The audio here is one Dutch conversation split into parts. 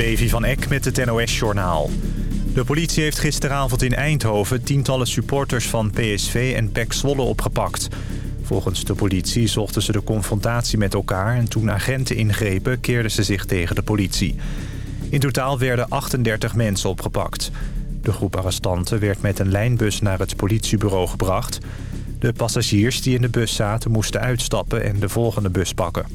Levi van Eck met het NOS-journaal. De politie heeft gisteravond in Eindhoven tientallen supporters van PSV en PEC Zwolle opgepakt. Volgens de politie zochten ze de confrontatie met elkaar... en toen agenten ingrepen keerden ze zich tegen de politie. In totaal werden 38 mensen opgepakt. De groep arrestanten werd met een lijnbus naar het politiebureau gebracht. De passagiers die in de bus zaten moesten uitstappen en de volgende bus pakken.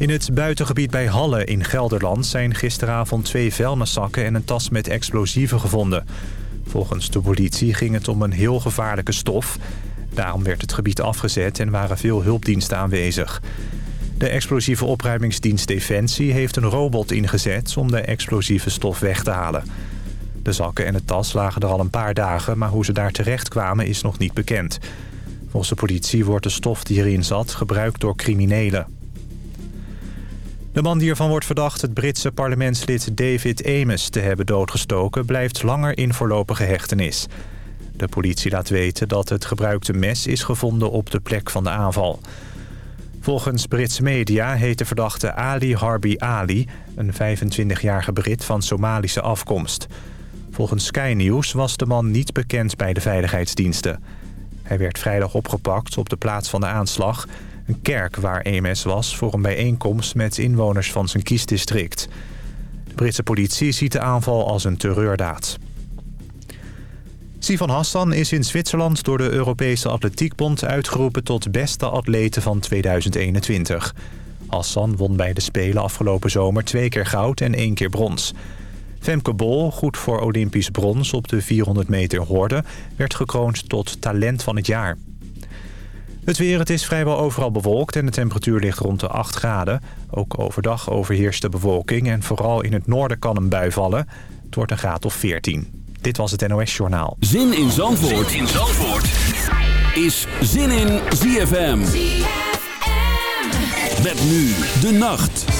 In het buitengebied bij Halle in Gelderland zijn gisteravond twee vuilniszakken en een tas met explosieven gevonden. Volgens de politie ging het om een heel gevaarlijke stof. Daarom werd het gebied afgezet en waren veel hulpdiensten aanwezig. De explosieve opruimingsdienst Defensie heeft een robot ingezet om de explosieve stof weg te halen. De zakken en de tas lagen er al een paar dagen, maar hoe ze daar terecht kwamen is nog niet bekend. Volgens de politie wordt de stof die erin zat gebruikt door criminelen. De man die ervan wordt verdacht het Britse parlementslid David Ames te hebben doodgestoken... blijft langer in voorlopige hechtenis. De politie laat weten dat het gebruikte mes is gevonden op de plek van de aanval. Volgens Britse media heet de verdachte Ali Harbi Ali... een 25-jarige Brit van Somalische afkomst. Volgens Sky News was de man niet bekend bij de veiligheidsdiensten. Hij werd vrijdag opgepakt op de plaats van de aanslag... een kerk waar EMS was voor een bijeenkomst met inwoners van zijn kiesdistrict. De Britse politie ziet de aanval als een terreurdaad. Sivan Hassan is in Zwitserland door de Europese Atletiekbond uitgeroepen tot beste atlete van 2021. Hassan won bij de Spelen afgelopen zomer twee keer goud en één keer brons. Femke Bol, goed voor Olympisch brons op de 400 meter horde... werd gekroond tot talent van het jaar. Het weer, het is vrijwel overal bewolkt en de temperatuur ligt rond de 8 graden. Ook overdag overheerst de bewolking en vooral in het noorden kan een bui vallen. Het wordt een graad of 14. Dit was het NOS Journaal. Zin in Zandvoort, zin in Zandvoort. is Zin in ZFM. ZFM. Met nu de nacht.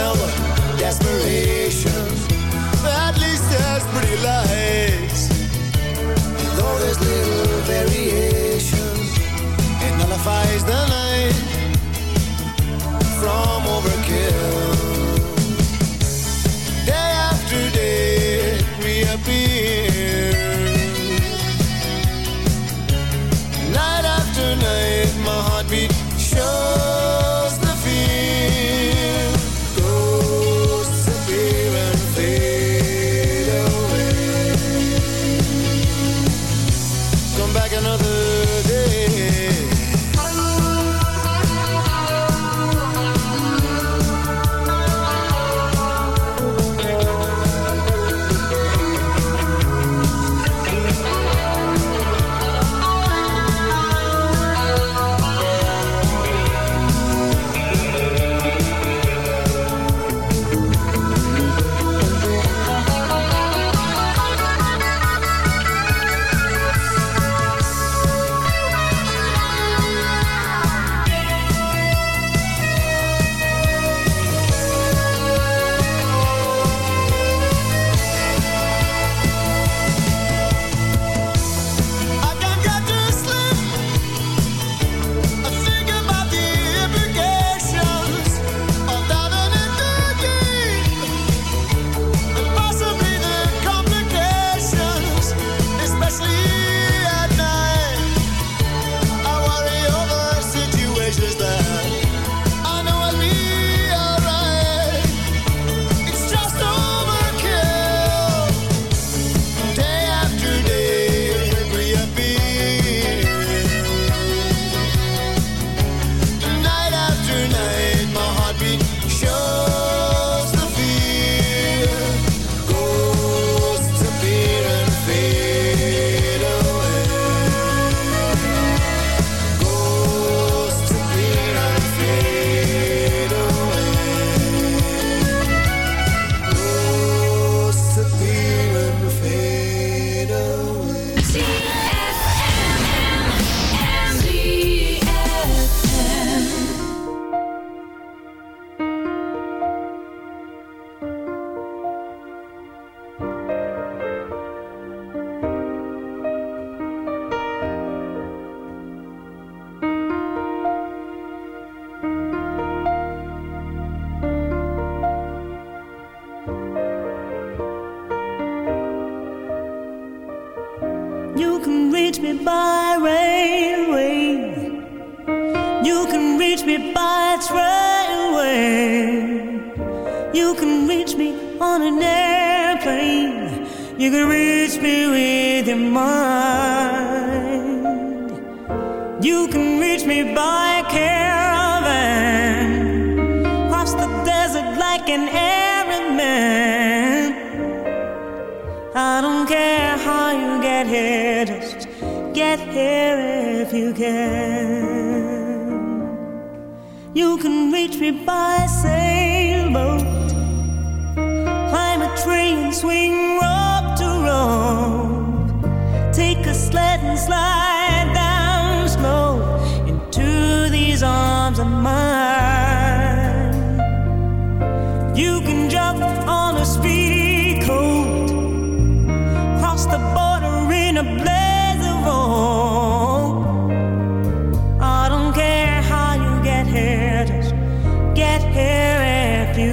Smell the desperation. At least there's pretty lights. Though there's little variation, it nullifies the night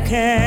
can.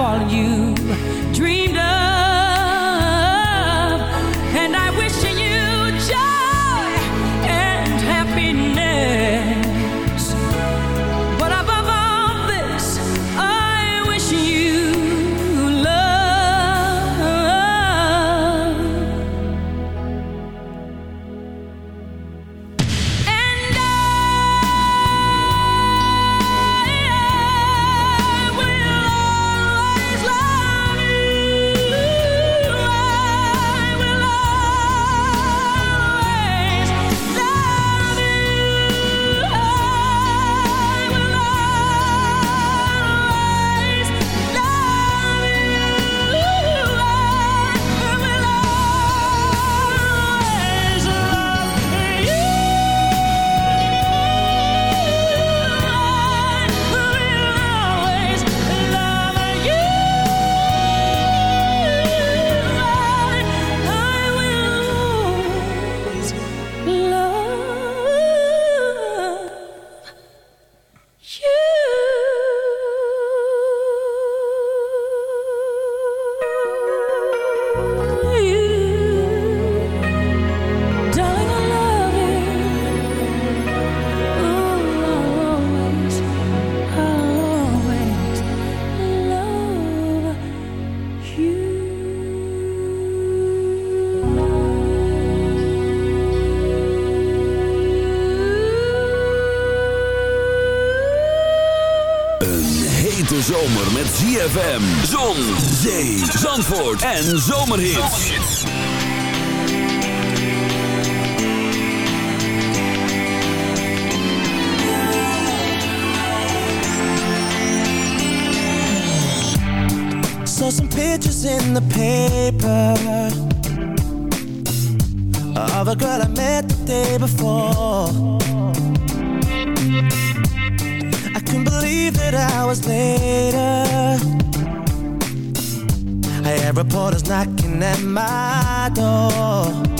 all you. ZFM, Zon, Zee, Zandvoort en Zomerhits. Saw some pictures in the paper Of a girl I met the day before believe it hours later I had reporters knocking at my door.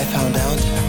I found out.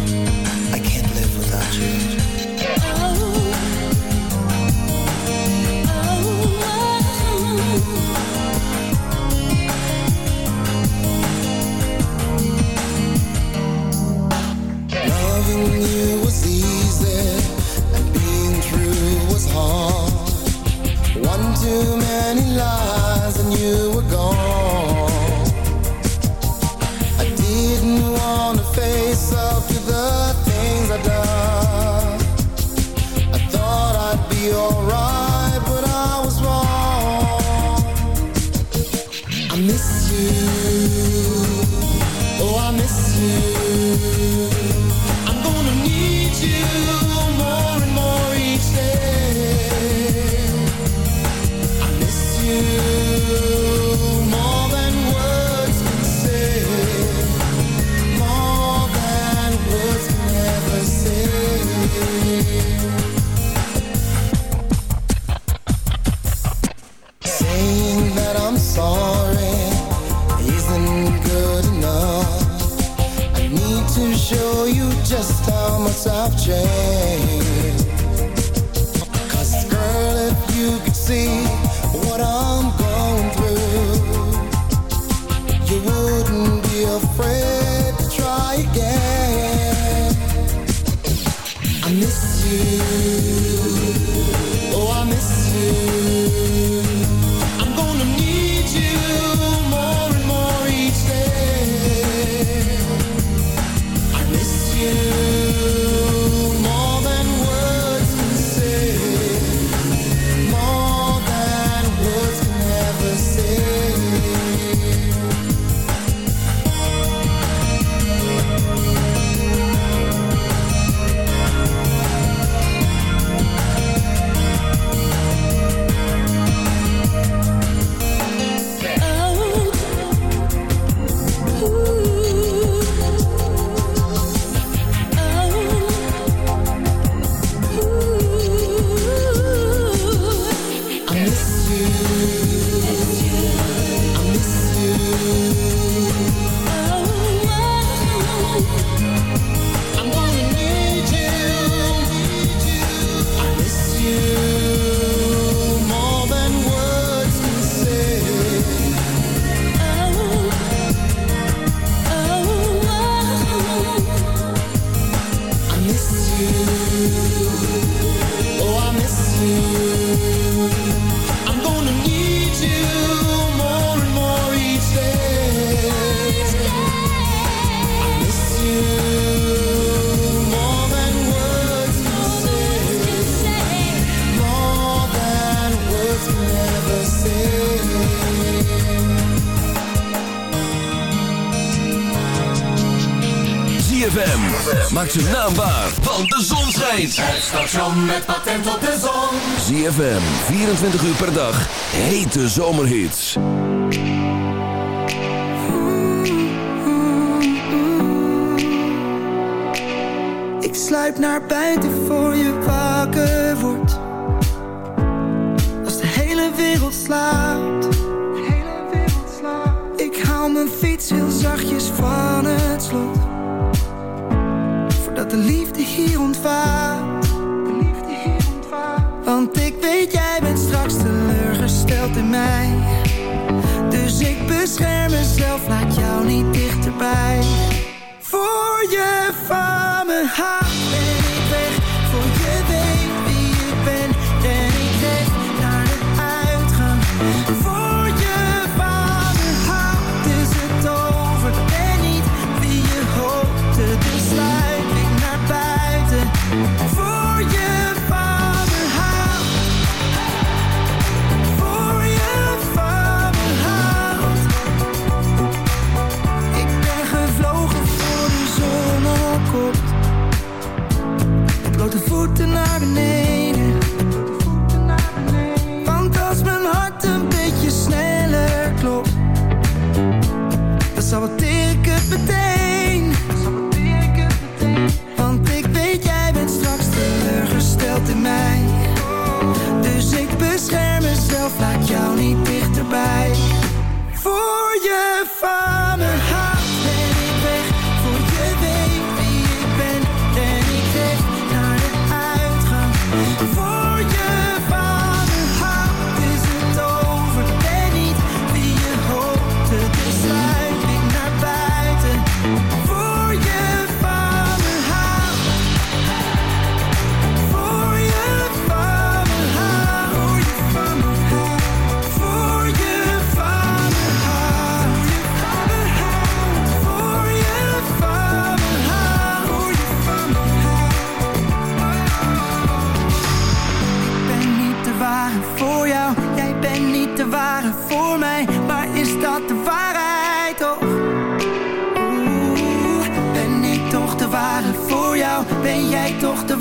tijd. Het station met patent op de zon. ZFM, 24 uur per dag. Hete zomerhits. Ik sluip naar buiten voor je wakker wordt. Als de hele wereld slaapt. Ik haal mijn fiets heel zachtjes vast. Dus ik bescherm mezelf, laat jou niet dichterbij. Voor je fame. me.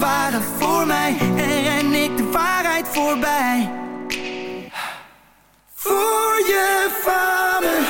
waren voor mij En ren ik de waarheid voorbij. Voor je vader.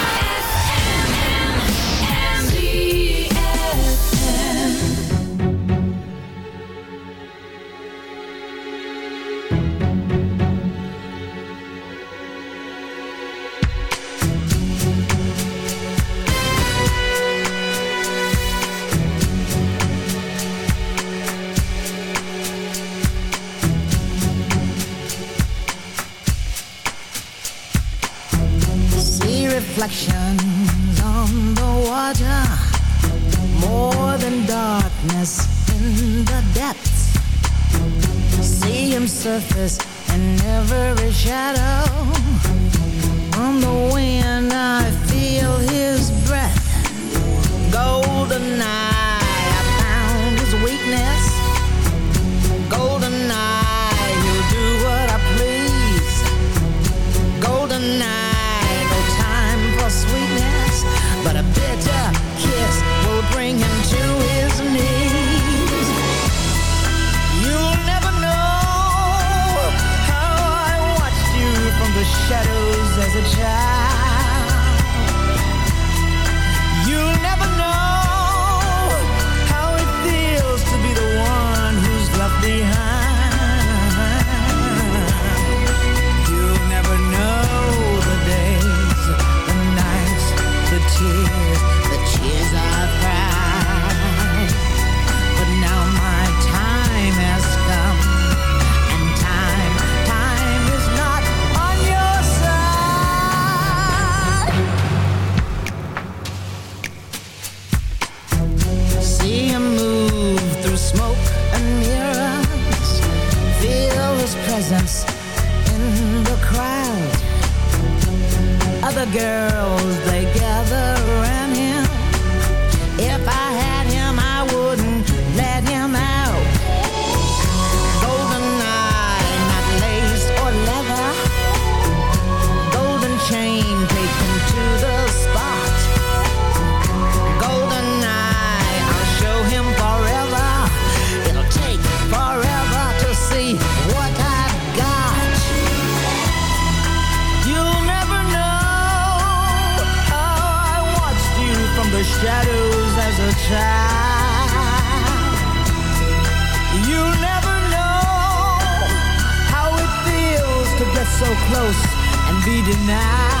girl. Close and be denied.